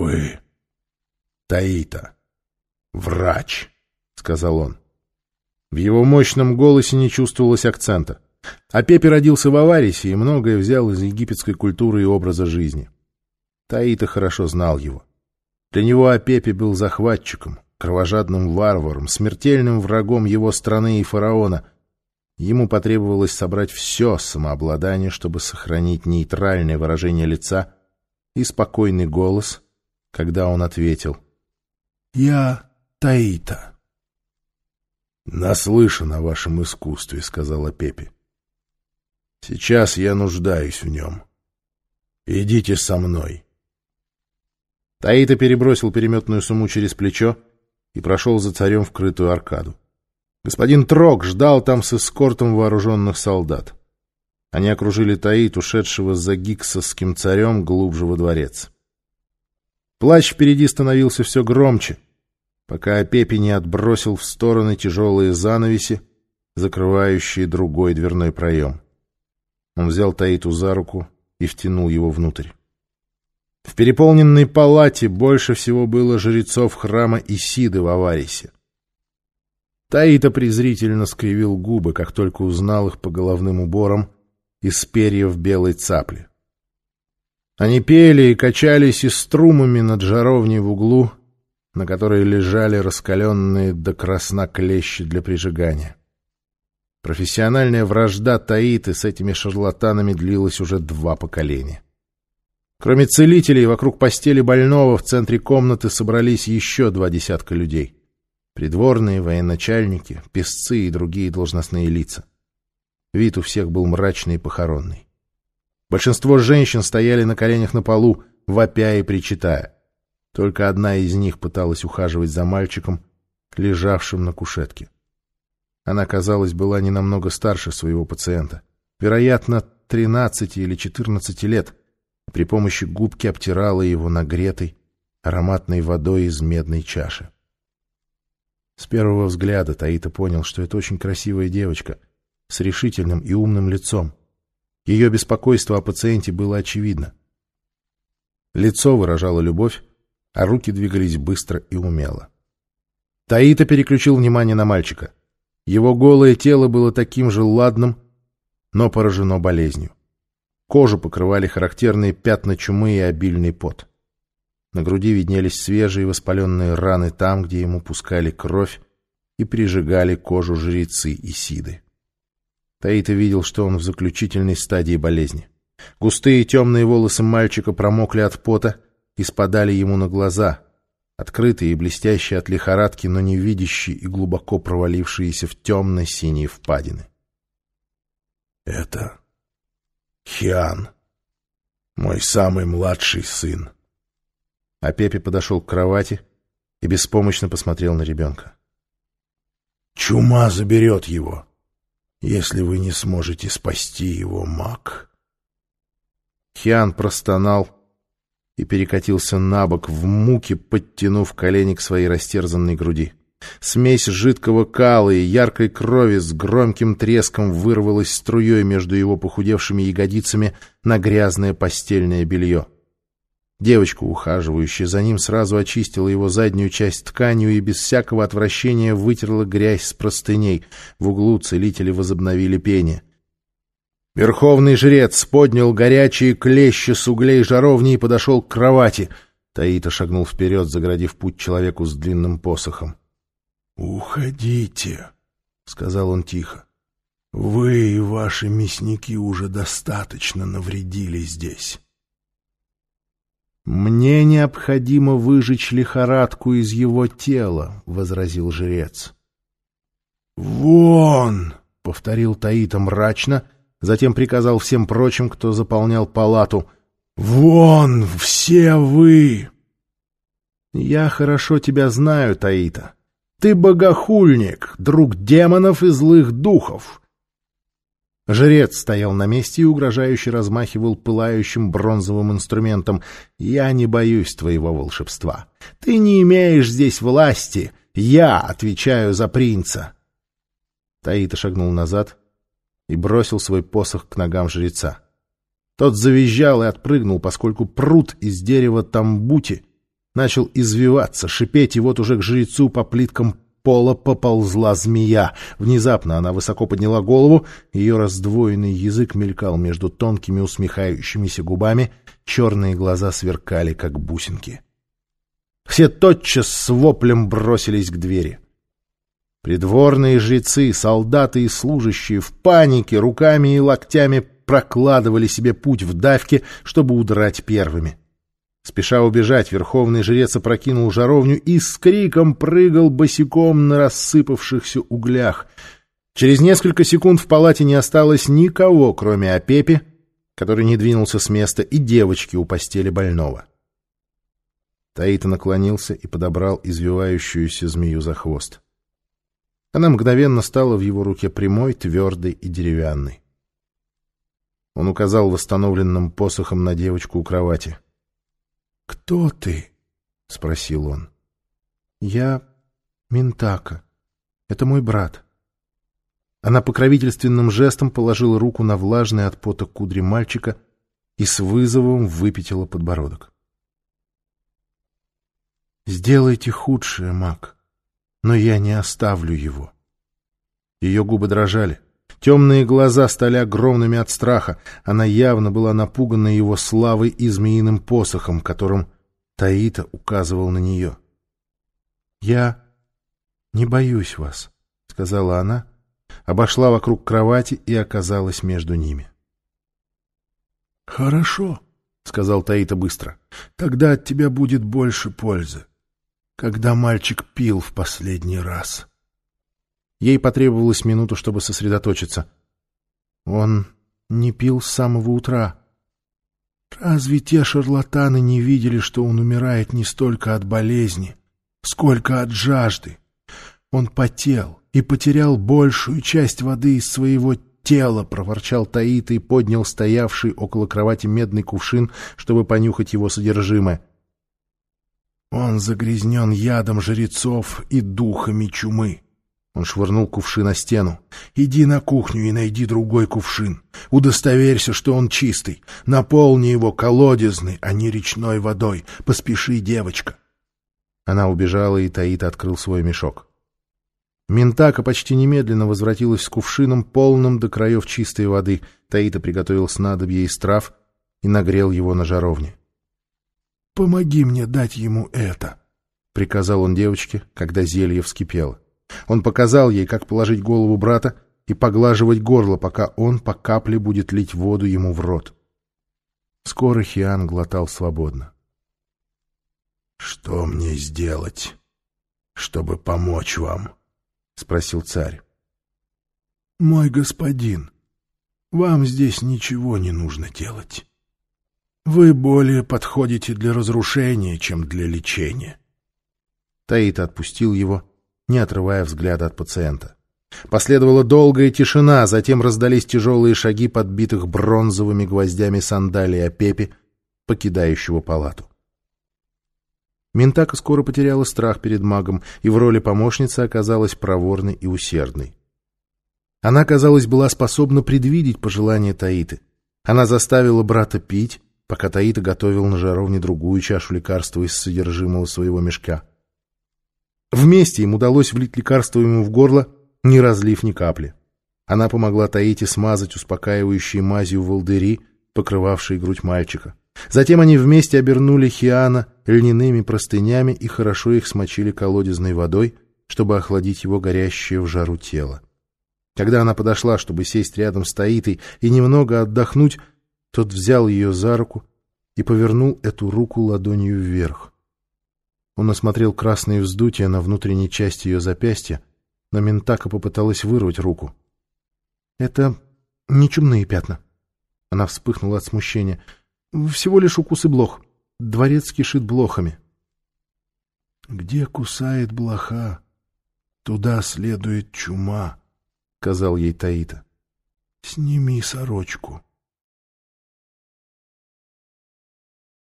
«Вы Таита, врач», — сказал он. В его мощном голосе не чувствовалось акцента. А Пепе родился в Аварисе и многое взял из египетской культуры и образа жизни. Таита хорошо знал его. Для него Апепе был захватчиком, кровожадным варваром, смертельным врагом его страны и фараона. Ему потребовалось собрать все самообладание, чтобы сохранить нейтральное выражение лица и спокойный голос, когда он ответил «Я Таита». «Наслышан о вашем искусстве», — сказала Пепе. «Сейчас я нуждаюсь в нем. Идите со мной». Таита перебросил переметную сумму через плечо и прошел за царем в крытую аркаду. Господин Трок ждал там с эскортом вооруженных солдат. Они окружили Таит, ушедшего за гиксовским царем, глубже во дворец. Плач впереди становился все громче, пока Апепи не отбросил в стороны тяжелые занавеси, закрывающие другой дверной проем. Он взял Таиту за руку и втянул его внутрь. В переполненной палате больше всего было жрецов храма Исиды в Аварисе. Таита презрительно скривил губы, как только узнал их по головным уборам из перьев белой цапли. Они пели и качались и струмами над жаровней в углу, на которой лежали раскаленные до красна клещи для прижигания. Профессиональная вражда Таиты с этими шарлатанами длилась уже два поколения. Кроме целителей, вокруг постели больного в центре комнаты собрались еще два десятка людей. Придворные, военачальники, песцы и другие должностные лица. Вид у всех был мрачный и похоронный. Большинство женщин стояли на коленях на полу, вопя и причитая. Только одна из них пыталась ухаживать за мальчиком, лежавшим на кушетке. Она, казалось, была не намного старше своего пациента. Вероятно, 13 или 14 лет — при помощи губки обтирала его нагретой, ароматной водой из медной чаши. С первого взгляда Таита понял, что это очень красивая девочка с решительным и умным лицом. Ее беспокойство о пациенте было очевидно. Лицо выражало любовь, а руки двигались быстро и умело. Таита переключил внимание на мальчика. Его голое тело было таким же ладным, но поражено болезнью. Кожу покрывали характерные пятна чумы и обильный пот. На груди виднелись свежие воспаленные раны там, где ему пускали кровь и прижигали кожу жрецы и сиды. Таита видел, что он в заключительной стадии болезни. Густые темные волосы мальчика промокли от пота и спадали ему на глаза, открытые и блестящие от лихорадки, но не видящие и глубоко провалившиеся в темно-синие впадины. «Это Хиан, мой самый младший сын. А Пепе подошел к кровати и беспомощно посмотрел на ребенка. Чума заберет его, если вы не сможете спасти его, маг. Хиан простонал и перекатился на бок в муке, подтянув колени к своей растерзанной груди. Смесь жидкого кала и яркой крови с громким треском вырвалась струей между его похудевшими ягодицами на грязное постельное белье. Девочка, ухаживающая за ним, сразу очистила его заднюю часть тканью и без всякого отвращения вытерла грязь с простыней. В углу целители возобновили пение. Верховный жрец поднял горячие клещи с углей жаровни и подошел к кровати. Таита шагнул вперед, заградив путь человеку с длинным посохом. «Уходите», — сказал он тихо. «Вы и ваши мясники уже достаточно навредили здесь». «Мне необходимо выжечь лихорадку из его тела», — возразил жрец. «Вон!» — повторил Таита мрачно, затем приказал всем прочим, кто заполнял палату. «Вон все вы!» «Я хорошо тебя знаю, Таита. Ты богохульник, друг демонов и злых духов. Жрец стоял на месте и угрожающе размахивал пылающим бронзовым инструментом. «Я не боюсь твоего волшебства. Ты не имеешь здесь власти. Я отвечаю за принца». Таита шагнул назад и бросил свой посох к ногам жреца. Тот завизжал и отпрыгнул, поскольку пруд из дерева тамбути начал извиваться, шипеть, и вот уже к жрецу по плиткам пола поползла змея. Внезапно она высоко подняла голову, ее раздвоенный язык мелькал между тонкими усмехающимися губами, черные глаза сверкали, как бусинки. Все тотчас с воплем бросились к двери. Придворные жрецы, солдаты и служащие в панике руками и локтями прокладывали себе путь в давке, чтобы удрать первыми. Спеша убежать, верховный жрец опрокинул жаровню и с криком прыгал босиком на рассыпавшихся углях. Через несколько секунд в палате не осталось никого, кроме Апепи, который не двинулся с места, и девочки у постели больного. Таита наклонился и подобрал извивающуюся змею за хвост. Она мгновенно стала в его руке прямой, твердой и деревянной. Он указал восстановленным посохом на девочку у кровати — «Кто ты?» — спросил он. «Я Минтака. Это мой брат». Она покровительственным жестом положила руку на влажный от пота кудри мальчика и с вызовом выпятила подбородок. «Сделайте худшее, маг, но я не оставлю его». Ее губы дрожали. Темные глаза стали огромными от страха. Она явно была напугана его славой и змеиным посохом, которым Таита указывал на нее. «Я не боюсь вас», — сказала она, обошла вокруг кровати и оказалась между ними. «Хорошо», — сказал Таита быстро, — «тогда от тебя будет больше пользы. Когда мальчик пил в последний раз». Ей потребовалась минута, чтобы сосредоточиться. Он не пил с самого утра. Разве те шарлатаны не видели, что он умирает не столько от болезни, сколько от жажды? Он потел и потерял большую часть воды из своего тела, проворчал Таита и поднял стоявший около кровати медный кувшин, чтобы понюхать его содержимое. Он загрязнен ядом жрецов и духами чумы. Он швырнул кувшин на стену. «Иди на кухню и найди другой кувшин. Удостоверься, что он чистый. Наполни его колодезной, а не речной водой. Поспеши, девочка». Она убежала, и Таит открыл свой мешок. Ментака почти немедленно возвратилась с кувшином, полным до краев чистой воды. Таита приготовил снадобье из трав и нагрел его на жаровне. «Помоги мне дать ему это», — приказал он девочке, когда зелье вскипело. Он показал ей, как положить голову брата и поглаживать горло, пока он по капле будет лить воду ему в рот. Скоро Хиан глотал свободно. — Что мне сделать, чтобы помочь вам? — спросил царь. — Мой господин, вам здесь ничего не нужно делать. Вы более подходите для разрушения, чем для лечения. Таит отпустил его не отрывая взгляда от пациента. Последовала долгая тишина, затем раздались тяжелые шаги подбитых бронзовыми гвоздями сандалий Апепи, покидающего палату. Ментака скоро потеряла страх перед магом и в роли помощницы оказалась проворной и усердной. Она, казалось, была способна предвидеть пожелания Таиты. Она заставила брата пить, пока Таита готовил на жаровне другую чашу лекарства из содержимого своего мешка. Вместе им удалось влить лекарство ему в горло, не разлив ни капли. Она помогла Таите смазать успокаивающей мазью волдыри, покрывавшие грудь мальчика. Затем они вместе обернули Хиана льняными простынями и хорошо их смочили колодезной водой, чтобы охладить его горящее в жару тело. Когда она подошла, чтобы сесть рядом с Таитой и немного отдохнуть, тот взял ее за руку и повернул эту руку ладонью вверх. Он осмотрел красные вздутия на внутренней части ее запястья, но Ментака попыталась вырвать руку. «Это не чумные пятна». Она вспыхнула от смущения. «Всего лишь укусы блох. Дворец кишит блохами». «Где кусает блоха, туда следует чума», — сказал ей Таита. «Сними сорочку».